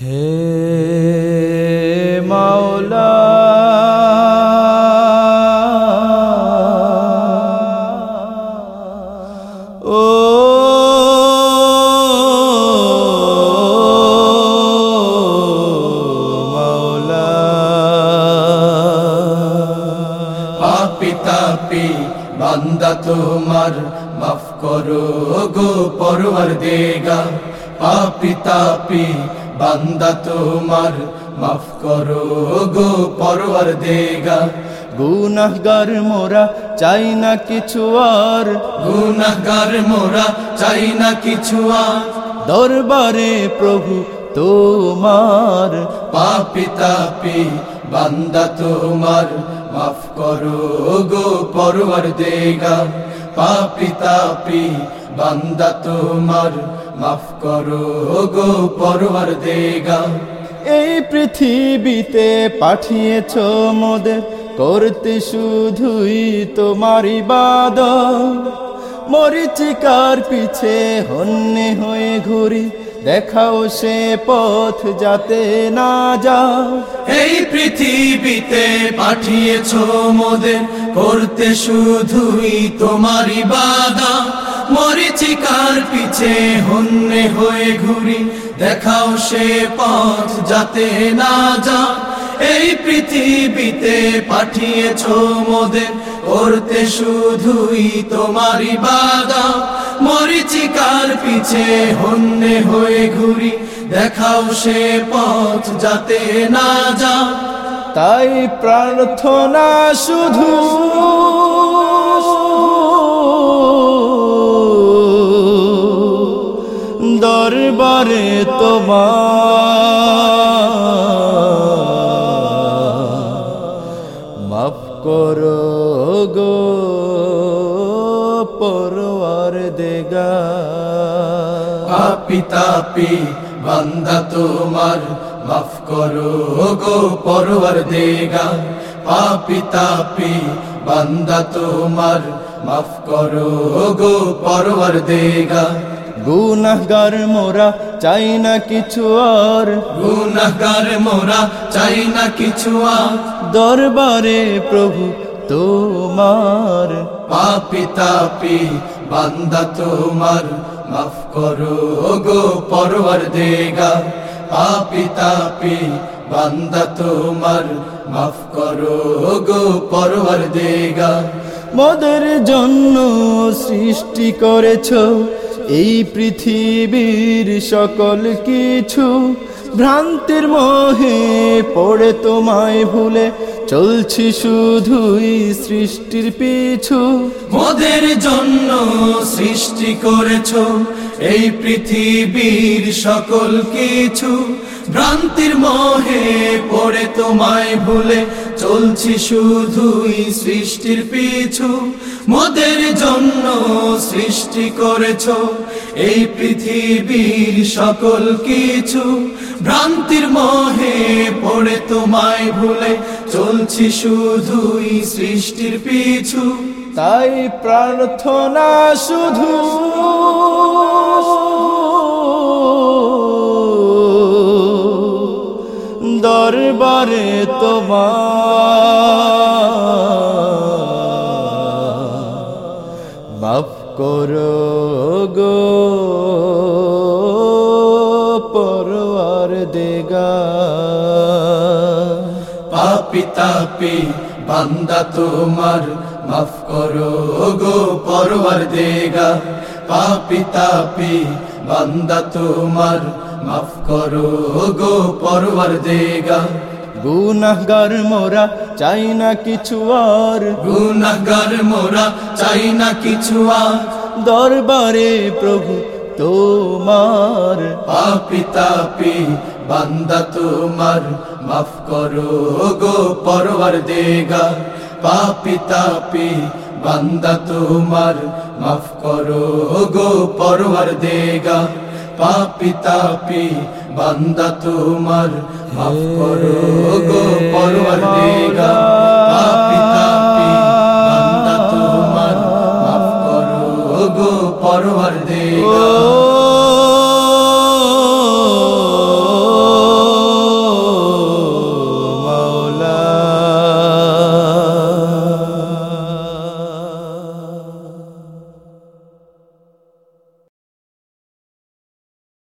হে মাওলা। ও মাওলা। পাপি তাপি তোমার মাফ করো গো পরওয়ার দেগা বান্দা তোমার মাফ করো গো পরওয়ার দেগা গুনাহগার মোরা চাই না কিছু আর। গুনাহগার মোরা চাই না কিছু আর। দরবারে প্রভু তোমার। পাপি তাপি বান্দা তোমার মাফ করো গো পরওয়ার দেগা পাপি তাপি বান্দা তোমার মাফ করো গো পরওয়ার দেগা। এই পৃথিবীতে পাঠিয়েছ মোদের করতে শুধুই তোমার ইবাদ মরিচিকার পিছে হন্যে হয়ে ঘুরি দেখাও সে পথ যাতে না যা এই পৃথিবীতে পাঠিয়েছ মোদের করতে শুধুই তোমারই বাদা মরিচিকার পিছে? হন্যে হয়ে ঘুরি, দেখাও সে পথ যাতে না যা এই পৃথিবীতে পাঠিয়েছ মোদের, করতে শুধুই তোমারই বাদা মরিচিকার পিছে? হন্যে হয়ে ঘুরি, দেখাও সে পথ যাতে না যা তাই প্রার্থনা শুধু দরবারে তোমার। মাফ করো গো পরওয়ার দেগা পাপি তাপি বান্দা তোমার, মাফ করো গো পরওয়ার দেগা পাপি তাপি বান্দা তোমার, মাফ করো গো পরওয়ার দেগা গুনাহগার মোরা চাই না কিছু আর। গুনাহগার মোরা চাই না কিছু আর। দরবারে প্রভু তোমার। পাপি তাপি বান্দা তোমার মাফ করো গো পরওয়ার দেগা পাপি তাপি বান্দা তোমার মাফ করো গো পরওয়ার দেগা মদের জন্য সৃষ্টি করেছ এই পৃথিবীর সকল কিছু ভ্রান্তির মোহে পড়ে তোমায় ভুলে চলছি শুধুই সৃষ্টির পিছু। মোদের জন্য সৃষ্টি করেছ এই পৃথিবীর সকল কিছু। ভ্রান্তির মোহে পড়ে তোমায় ভুলে চলছি শুধুই সৃষ্টির পিছু। মোদের জন্য সৃষ্টি করেছ এই পৃথিবীর সকল কিছু। ভ্রান্তির মোহে পড়ে তোমায় ভুলে চলছি শুধুই সৃষ্টির পিছু। তাই প্রার্থনা শুধু দরবারে তোমার। মাফ করো গো পরওয়ার দেগা পাপি তাপি বান্দা তোমার, মাফ করো গো পরওয়ার দেগা পাপি তাপি বান্দা তোমার মাফ করো গো পরওয়ার দেগা গুনাহগার মোরা চাই না কিছু আর। গুনাহগার মোরা চাই না কিছু আর। দরবারে প্রভু তোমার। পাপি তাপি বান্দা তোমার। মাফ করো গো পরওয়ার দেগা পাপি তাপি বান্দা তোমার। মাফ করো গো পরওয়ার দেগা পাপি তাপি, বান্দা তোমার, মাফ করো গো পরওয়ার দেগা বান্দা তোমার, মাফ করো গো পরওয়ার দেগা